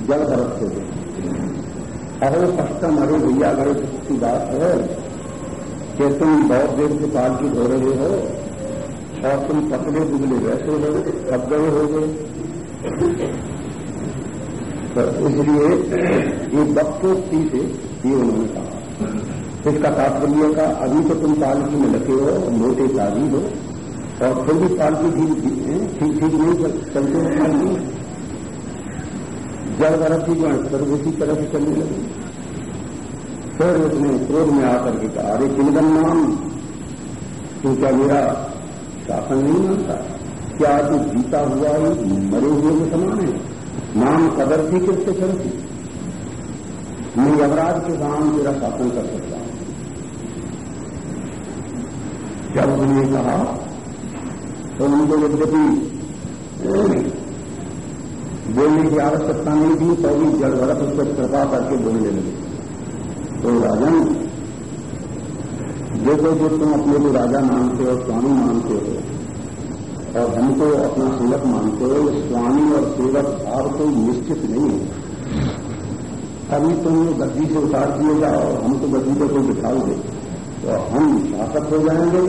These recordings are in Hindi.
जल बरसते थे। अहो कष्टम अरे भैया बड़े की बात है कि तुम बहुत देर से पालकी धो रहे हो और तुम पतले दुबले वैसे हो कब गए हो गए। तो इसलिए ये बक्तोक्ति से ये उन्होंने कहा। इसका तात्पर्य का, अभी तो तुम पालकी में लगे हो, मोटे ताजी हो, और फिर भी पालकी ठीक ठीक नहीं, चलते हो। पालकी जल बरस की जो है फिर उसी तरह से चलने लगी। फिर उसने क्रोध में आकर के कहा, अरे किंदन नाम, तू क्या मेरा शासन नहीं मानता? क्या तू जीता हुआ ही? मरे हुए के समान है। नाम कदर थी किससे चलती? मैं यवराज के काम तेरा शासन कर सकता हूँ। जब उन्होंने कहा तो उनको यद्यपि बोलने की आवश्यकता नहीं थी तो भी जल भरत उस पर कृपा करके बोलने लगे। तो राजन देखो जो तुम अपने को राजा मानते हो, स्वामी मानते हो, और हमको अपना सेवक मानते हो स्वामी और सेवक भाव कोई निश्चित नहीं है। अभी तुम गद्दी से उतार दिए जाओ हमको गद्दी पर कोई बिठाओगे। तो हम शासक हो जाएँगे,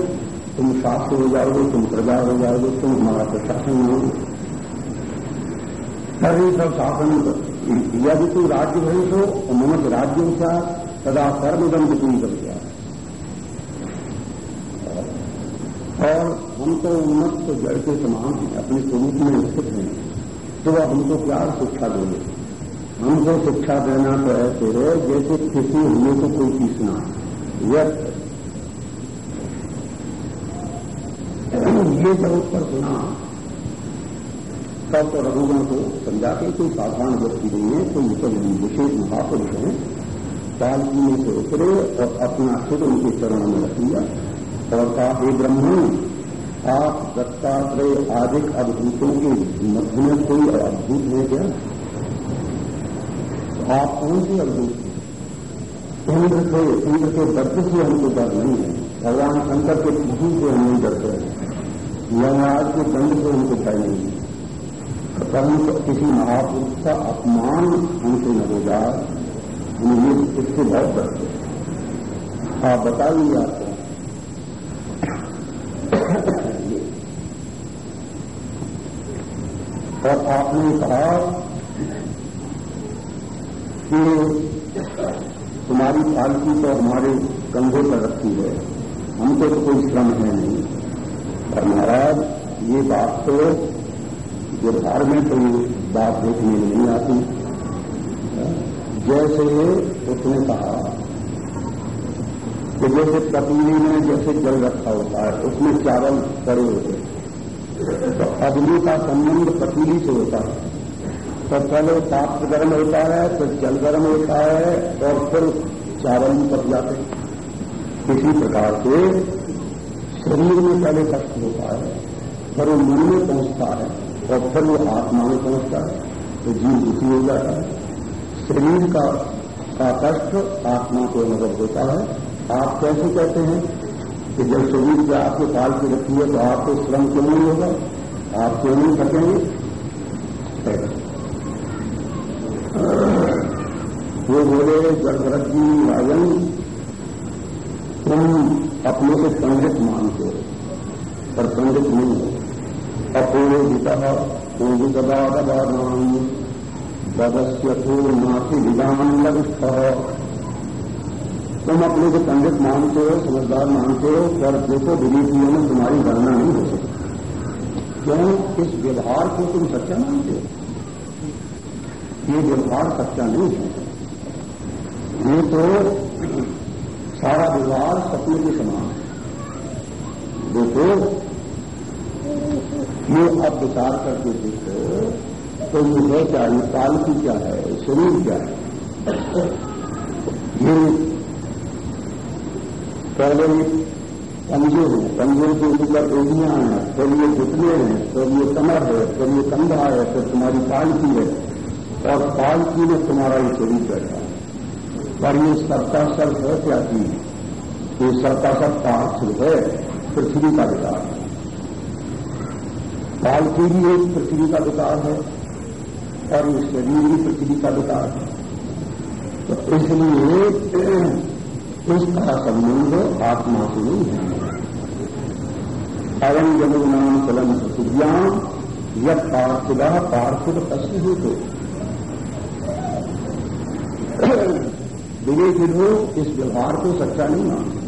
तुम शास्त्र हो जाओगे, तुम प्रजा हो जाओगे, तुम हमारा प्रशासन होगे। सर्वे सब शासन यदि तू राज्य भविष्य तो ममत राज्य का सदा सर्वदंड तुम कर गया और हम तो उन्नत तो जड़ के समान हैं, अपने स्वरूप में स्थित हैं। तो हमको क्या शिक्षा देंगे। हमको शिक्षा देना तो ऐसे है जैसे किसी हमें को कोई पीसना व्यर्थ ये जब पर सुना तब तो रघुगण को समझा के कोई साधारण व्यक्ति नहीं है, कोई तो विशेष महापुरुष है। पालकी में से उतरे और अपना खुद उनके चरणों में रख लिया और कहा, हे ब्रह्मण आप दत्तात्रेय आदिक अद्भुतों के मध्य में कोई अद्भुत है क्या? आप कौन से अद्भुत इंद्र से, इंद्र के दर्द से हमको डर नहीं है। भगवान शंकर के खुशी से हम नहीं डरते यमराज के दंड से हमको भय नहीं है। परंतु किसी महापुरुष का अपमान हमसे न हो जाए ये इससे बहुत डरते आप बताइए आपको और आपने कहा कि तुम्हारी पालकी तो हमारे कंधे पर रखी है, हमको तो कोई श्रम है नहीं। और महाराज, ये बात तो व्यवहार में कोई बात देखने में नहीं आती। जैसे उसने कहा कि जैसे पतीली में जैसे जल रखा होता है, उसमें चावल पड़े होते तो अग्नि का संबंध पतीली से होता है। तो पहले पात्र गर्म होता है फिर जल गर्म होता है और फिर चावल भी पक जाते इसी प्रकार से शरीर में पहले कष्ट होता है, फिर वो मन में पहुँचता है। और फिर वो आत्मा में पहुँचता है तो जीव दुखी हो जाता है। शरीर का का कष्ट आत्मा को अनुभव होता है। आप कैसे कहते हैं कि जब शरीर पे आपको पाल के रखी है तो आपको श्रम क्यों नहीं होगा? आप क्यों नहीं थकेंगे? वो बोले जगभरत जी राजन, तुम अपने से पंडित मानते हो, पर पंडित नहीं हो। तुम अपने को पंडित मानते हो समझदार मानते हो पर देखो विदेशियों में तुम्हारी गणना नहीं हो सकती। क्यों? इस व्यवहार को तुम सच्चा मानते हो। ये व्यवहार सच्चा नहीं है। ये तो सारा व्यवहार सपने के समान है। देखो ये अब विचार करके देखो तो ये है क्या? ये पालकी क्या है? शरीर क्या है? ये पहले पंजे हैं पंजे के ऊपर एड़ियाँ हैं, फिर ये घुटने हैं, फिर ये कमर है, फिर ये कंधा है, फिर तुम्हारी पालकी है। और पालकी में तुम्हारा ये शरीर बैठा है। पर ये सबका सब है क्या चीज़? ये सबका सब पार्थिव है, पृथ्वी का विकार पालकी भी एक पृथ्वी का विकार है और ये शरीर भी पृथ्वी का विकार है। तो इसलिए उसका संबंध आत्मा से नहीं है। अयम जमुनाम चलन पृथ्व्याम यद पार्थिव पार्थिव तस्वीर होते विवेकी लोग इस व्यवहार को सच्चा नहीं मानते।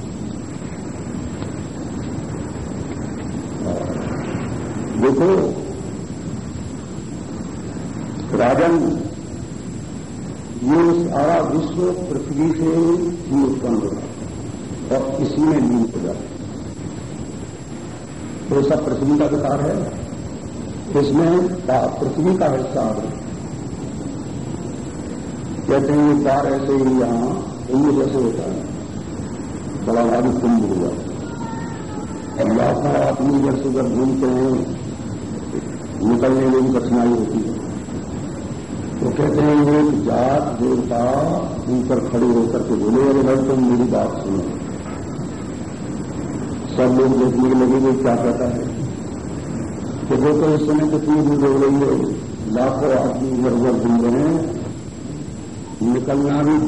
देखो। राजन, ये सारा विश्व पृथ्वी से ही उत्पन्न होगा और इसी में लीन हो जाता तो सब पृथ्वी का विकार है। इसमें पृथ्वी का हिस्सा गया कहते हैं एक बार ऐसे ही यहाँ कुंभ जैसे होता है। बड़ा भारी कुंभ हुआ। और लाखों आदमी जब सुबह घूमते हैं निकलने में भी कठिनाई होती है। तो कहते हैं एक जात, देवता ऊपर खड़े होकर के बोले, अरे भाई, तुम मेरी बात सुनो। सब लोग देखने के लगे वो क्या कहता है। कि तो इस समय कितनी दूर हो रही है। लाखों आदमी इधर उधर घूम रहे हैं। निकलना भी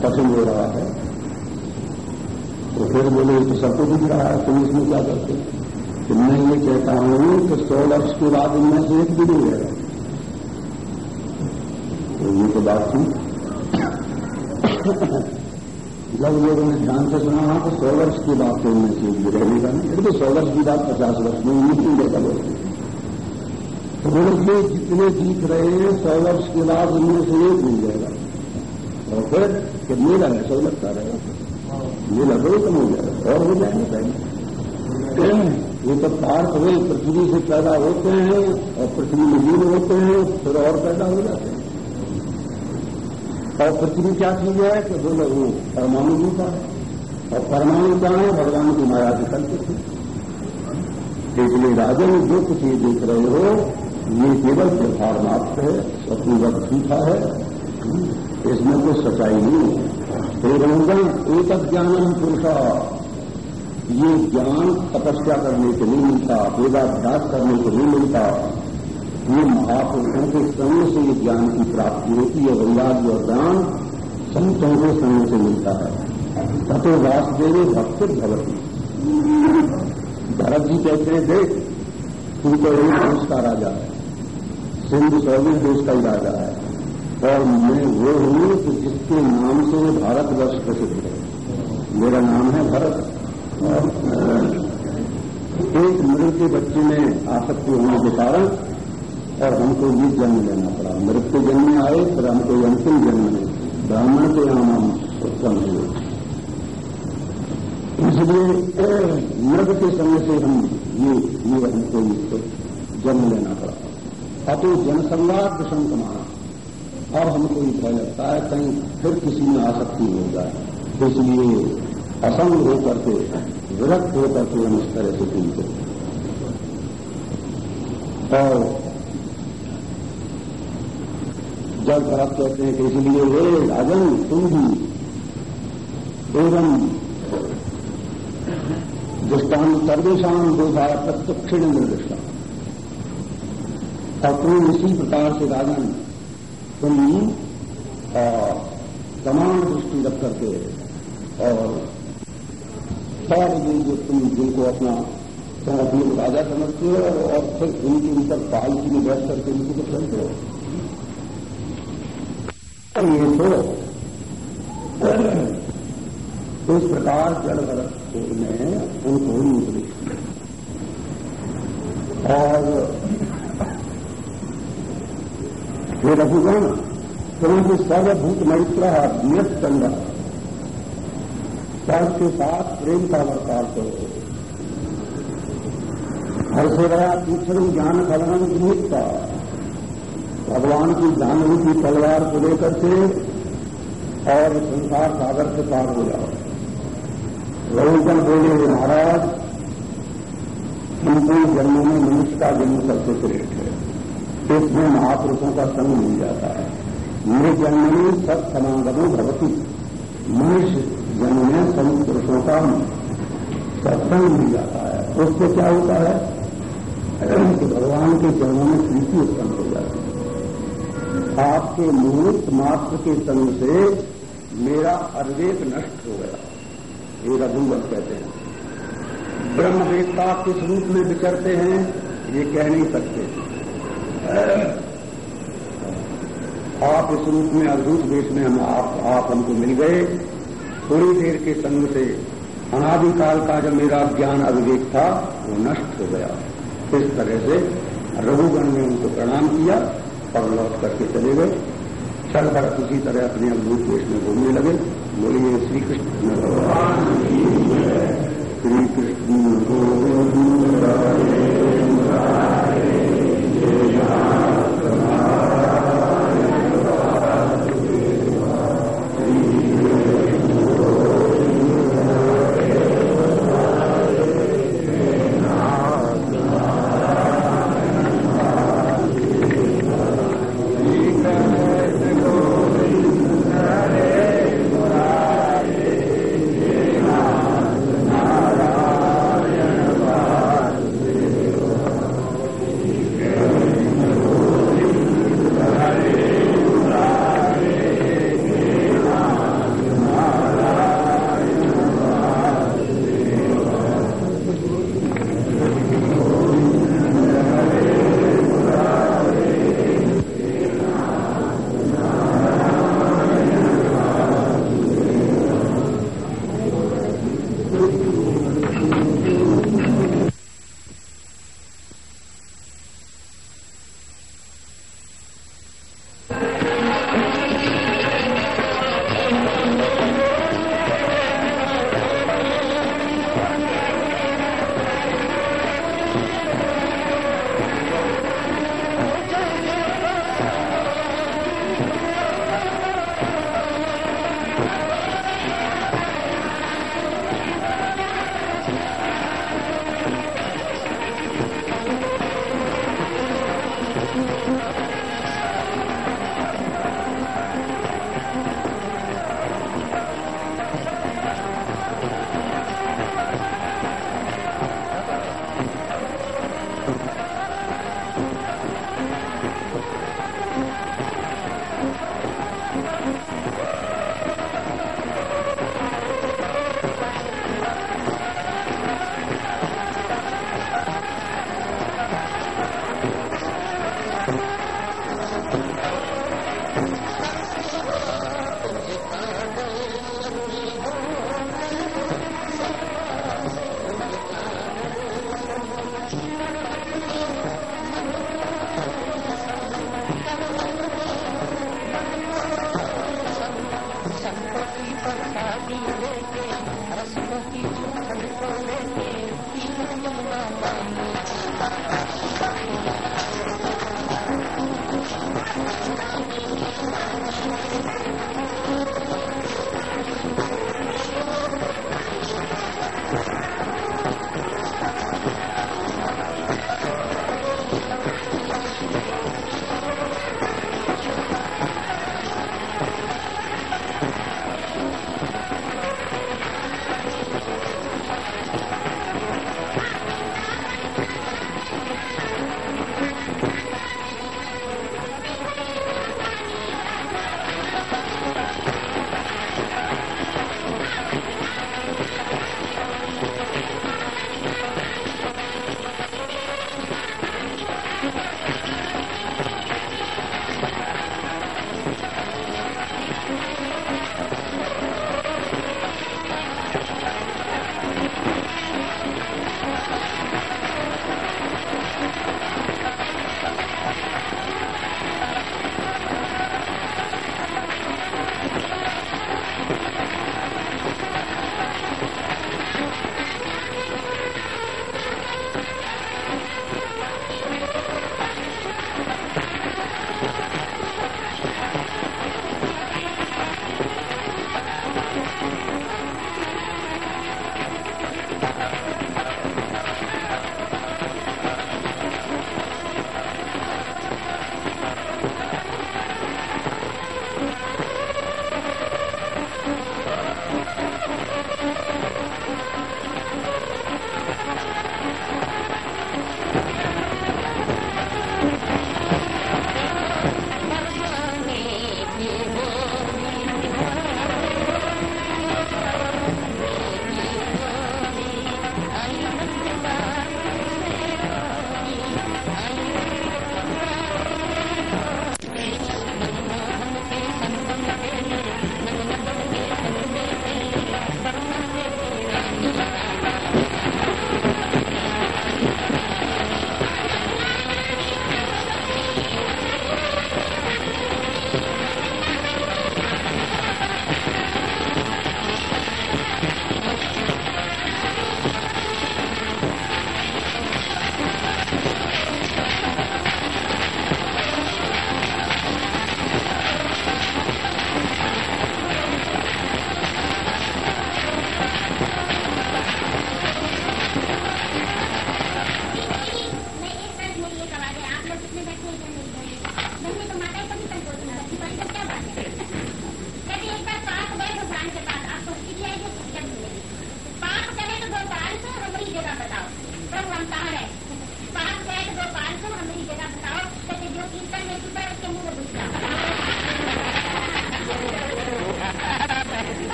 कठिन हो रहा है। तो फिर बोले तो सबको दिख रहा है, तुम इसमें क्या करते तो मैं ये कहता हूँ कि सौ वर्ष के बाद इनमें से एक भी नहीं रहेगा तो ये तो बात थी। जब लोगों ने ध्यान से सुना तो सौ वर्ष की बात तो इनमें से एक भी रहने का नहीं तो सौ वर्ष की बात पचास वर्ष में नहीं क्यों रहता लोग तो ये जितने जीत रहे हैं, सौ वर्ष के बाद इनमें से एक मिल जाएगा। और फिर कि ऐसा ही लगता रहेगा। मेला बड़ी कम हो जाएगा, और हो जाएँगे। पहले ये तो पार्थ हुए, पृथ्वी से पैदा होते हैं और पृथ्वी में दूर होते हैं, फिर और पैदा हो जाते हैं। और पृथ्वी क्या चीज़ है कि बोलो वो परमाणु भी है। और परमाणु क्या है? भगवान की माया के कल्पित है इसलिए राजन जो कुछ ये देख रहे हो, ये केवल व्यवहार मात्र है स्वप्नवत झूठा है। इसमें कोई सच्चाई नहीं है। एक ज्ञान पुरुषा। ये ज्ञान तपस्या करने के नहीं मिलता, वेदाभ्यास करने को नहीं मिलता। ये महापुरुषों के संग से ये ज्ञान की प्राप्ति होती है, वैराग्य और ज्ञान संतों के संग से मिलता है। तथो वासुदेव भक्त भवती। भरत जी कहते हैं, देख तू तो एक देश का राजा है। सिंधु चौबीस देश का ही राजा है। और मैं वो हूँ कि जिसके नाम से भारतवर्ष प्रसिद्ध है। मेरा नाम है भरत। एक मृत के बच्चे में आसक्ति होने के कारण और हमको ये जन्म लेना पड़ा। मृत्यु जन्म में आए पर हमको अंतिम जन्म में। ब्राह्मण के यहाँ हम उत्पन्न हुए। इसलिए, मृग के समय से हम ये ये हमको जन्म लेना पड़ा। अतो जनसंवाद प्रसंग माना अब हमको ये भय लगता है, कहीं फिर किसी में आसक्ति हो जाए। इसलिए असंग होकर के, विरक्त होकर के हम इस तरह से पीते और जब भरत कहते हैं कि इसलिए वे राजन, तुम भी एवं दृष्टान सर्वेशान बोधा प्रत्यक्षिण निर्दिष्टा। और तुम इसी प्रकार से राजन, तुम तमाम दृष्टि रख करके और सारे दिन जो तुम जिनको अपना अपने राजा समझते हो और फिर उनके ऊपर पालकी में बैठ करके उनको तो चलते हो। ये तो इस प्रकार जल भरत ने उनको उपदेश और हे रघुगण क्योंकि सर्वभूत मैत्र नियत चंदा सबके साथ प्रेम का वर्ताव करो हर से रहा तीक्षण ज्ञान फलन का। भगवान की जानवी की तलवार को लेकर के और संसार सागर से पार हो जाओ। रघुगण बोले महाराज उनको जन्मों में मनुष्य का जन्म सबसे श्रेष्ठ है। इसमें महापुरुषों का संग मिल जाता है। मेरे जन्म में सब समागमों भवती। मनुष्य जन्म सभी पुरुषों का सत्संग मिल जाता है। उससे क्या होता है? कि भगवान के जन्म में प्रीति उत्पन्न हो जाती है। आपके मुहूर्त मात्र के संग से मेरा अद्वेक नष्ट हो गया। ये रघुवर कहते हैं। ब्रह्मवेत्ता किस रूप में विचरते हैं ये कह नहीं सकते। आप इस रूप में अद्भुत देश में हम आप, आप हमको मिल गए। थोड़ी देर के संग से अनादिकाल का जब मेरा ज्ञान अविवेक था वो नष्ट हो गया। इस तरह से रघुगण ने उनको प्रणाम किया और लौट करके चले गए। चल कर उसी तरह अपने अद्भुत देश में घूमने लगे। बोलिए श्री कृष्ण श्री कृष्ण